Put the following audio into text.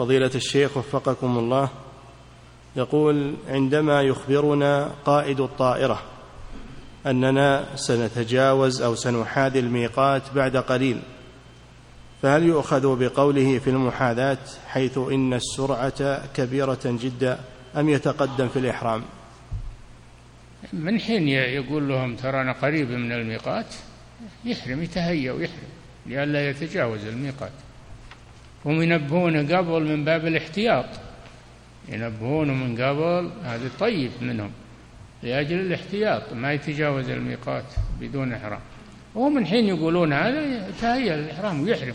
فضيلة الشيخ وفقكم الله يقول عندما يخبرنا قائد الطائرة أننا سنتجاوز أو سنحاذي الميقات بعد قليل فهل يؤخذ بقوله في المحاذاة حيث إن السرعة كبيرة جدا أم يتقدم في الإحرام؟ من حين يقول لهم ترى أنا قريب من الميقات يحرم يتهيأ ويحرم لئلا يتجاوز الميقات. هم ينبهونه قبل من باب الاحتياط. ينبهونه من قبل هذا طيب منهم لأجل الاحتياط ما يتجاوز الميقات بدون إحرام. ومن حين يقولون هذا يتهيأ الإحرام ويحرم.